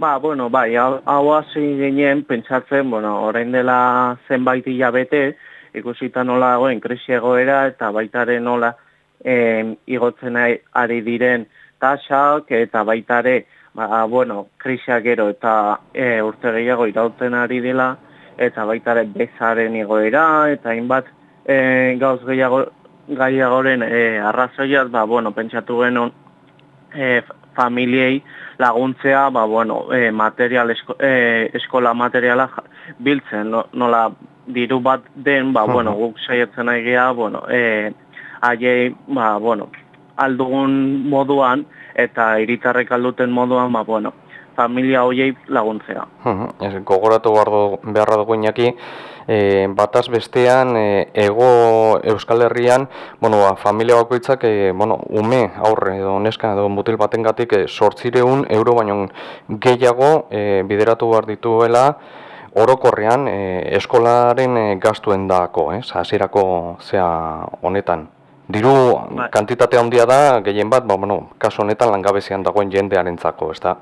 Ba, bueno, bai, hau hasi ginen pentsatzen, bueno, orain dela zenbait hilabete, ikusita nola dagoen krisi egoera eta baitare nola eh, igotzen ari diren tasak eta baitare, ba, bueno, krisia gero eta e, urte gehiago irauten ari dela eta baitare bezaren igoera eta hainbat e, gauz gehiago gaiagoren e, arrazoiaz, ba, bueno, pentsatu genuen e, familiei laguntzea, ba, bueno, e, material esko, e, eskola materiala biltzen, no, nola diru bat den, ba, bueno, guk saiatzen nahi gea, bueno, e, haiei, ba, bueno, aldugun moduan, eta hiritarrek alduten moduan, ba, bueno, familia hoiei laguntzea. Ez, gogoratu beharra dugu inaki, e, bataz bestean e, ego Euskal Herrian, bueno, ba, familia bakoitzak, e, bueno, ume, aurre edo neska edo mutil batengatik e, sortzireun euro baino gehiago e, bideratu behar dituela orokorrean e, eskolaren e, gastuen dako, eh, hasierako zea honetan. Diru Bai. kantitate handia da, gehien bat, ba, bueno, kasu honetan langabezian dagoen jendearentzako, ez da?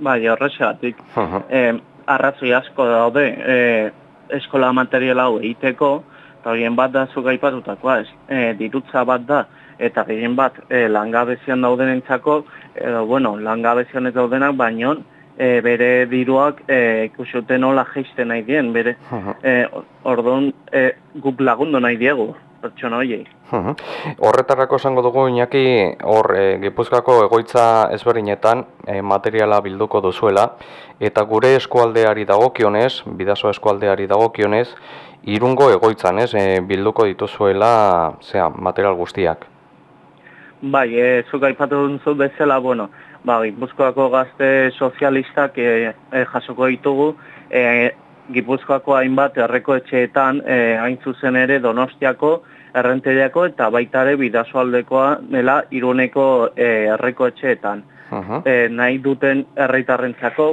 Bai, horrexegatik. Mhm. e, arrazoi asko daude e, eskola material hau egiteko, eta horien bat da zuk aipatutakoa, e, dirutza bat da, eta gehien bat e, langabezian daudenentzako, edo, bueno, langabezian ez daudenak, baino e, bere diruak e, ikusute nola jeisten nahi dien, bere, Mhm. e, orduan e, guk lagundu nahi diegu, pertsona horiei. Mhm. Horretarako esango dugu Iñaki hor e, Gipuzkoako egoitza ezberdinetan e, materiala bilduko duzuela eta gure eskualdeari dagokionez, bidazo eskualdeari dagokionez, irungo egoitzan, ez, e, bilduko dituzuela, zea, material guztiak. Bai, e, zuk aipatu duzu bezala, bueno, ba, Gipuzkoako gazte sozialistak e, e, jasoko ditugu, e, Gipuzkoako hainbat erreko etxeetan, e, hain zuzen ere Donostiako, Errenteriako eta baita ere bidasoaldekoa dela iruneko e, erreko etxeetan. Mhm. E, nahi duten herritarrentzako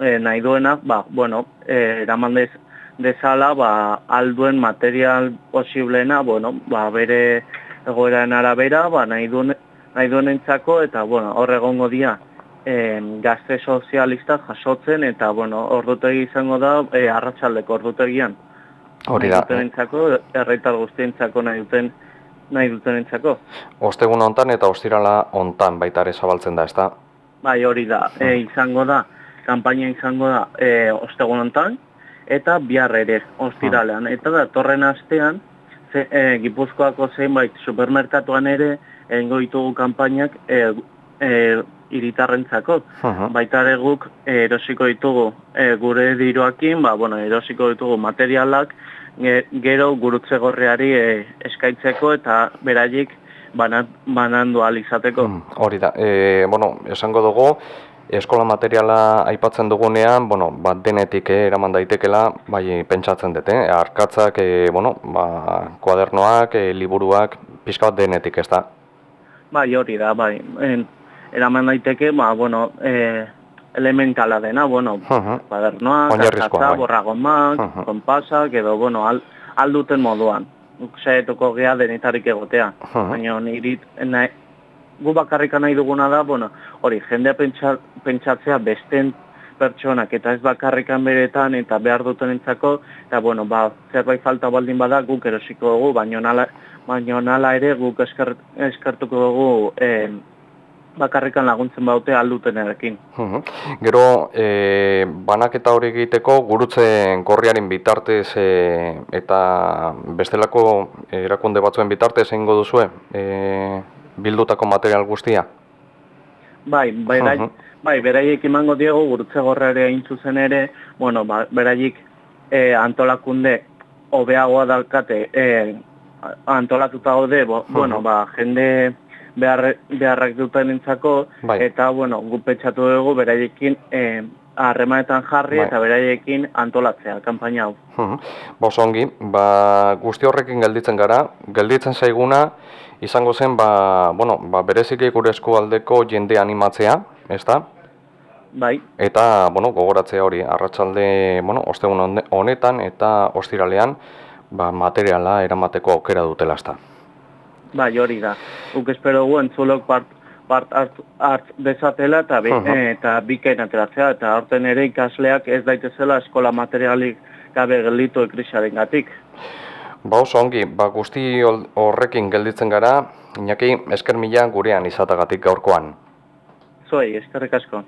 e, nahi duena, ba, bueno, e, eraman dez, dezala, ba, alduen material posiblena, bueno, ba, bere egoeraren arabera, ba, nahi, duen, nahi duenentzako, eta, bueno, hor egongo dira, gazte sozialistak jasotzen, eta, bueno, ordutegi izango da, e, arratsaldeko ordutegian. Hori da, dutenentzako, herritar guztientzako nahi duten, nahi dutenentzako. ostegun hontan eta ostirala hontan baita ere zabaltzen da, ezta? Bai, hori da, e, izango da, kanpaina izango da e, ostegun hontan, eta bihar ere, ostiralean. Eta datorren astean, ze, e, Gipuzkoako zenbait supermerkatuan ere, egingo ditugu kanpainak e, e, iritarrentzako. Mhm. Baita ere guk e, erosiko ditugu e, gure diruakin, ba, bueno, erosiko ditugu materialak, ge- gero gurutze gorriari e, eskaitzeko eta beraiek banan, banandu ahal izateko. Mm, Hori da, e, bueno, esango dugu, eskola materiala aipatzen dugunean, bueno, bat denetik eh, eraman daitekela, bai pentsatzen dut, eh? arkatzak, eh, bueno, ba, kuadernoak, eh, liburuak, pixka bat denetik, ez da? Bai, hori da, bai. En, eraman daiteke, ba, bueno, e, elementala dena, bueno, Mhm. kuadernoak, Oinarrizkoa, arkatza, bai. borragomak, Mhm. konpasak, edo, bueno, al, alduten moduan. Guk saietuko gea denetarik egotea. Mhm. Baina niri, nahi, gu bakarrika nahi duguna da, bueno, hori, jendea pentsa, pentsatzea besten pertsonak eta ez bakarrikan beretan eta behar dutenentzako eta bueno, ba, zerbait falta baldin bada guk erosiko dugu, baina nala, baina nala ere guk esker, eskertuko dugu eh, bakarrikan laguntzen baute aldutenarekin. Mhm. Gero, e, banaketa hori egiteko gurutze gorriaren bitartez e, eta bestelako erakunde batzuen bitartez egingo duzue e, bildutako material guztia? Bai, berai, Mhm. bai, beraiek emango diego gurutze gorrare hain zuzen ere, bueno, ba, beraiek e, antolakunde hobeagoa dalkate e, antolatuta gaude, bo, bueno, ba, jende behar, beharrak dutenentzako Bai. eta, bueno, gu pentsatu dugu beraiekin e, harremanetan jarri Bai. eta beraiekin antolatzea, kanpaina hau. Mhm. Ba, oso ongi, ba, guzti horrekin gelditzen gara, gelditzen zaiguna, izango zen, ba, bueno, ba, bereziki gure eskualdeko jende animatzea, ezta? Bai, Eta, bueno, gogoratzea hori, arratsalde, bueno, ostegun honetan eta ostiralean, ba, materiala eramateko aukera dutela, ezta? Bai, hori da. Guk espero dugu entzulok part, part hart, hart dezatela eta, bi, Mhm. eta bikain ateratzea, eta horten ere ikasleak ez daitezela eskola materialik gabe gelditu krisiaren gatik. Ba oso ongi, ba guzti horrekin gelditzen gara, Iñaki, esker mila gurean izatagatik gaurkoan. Zuei, eskerrik asko.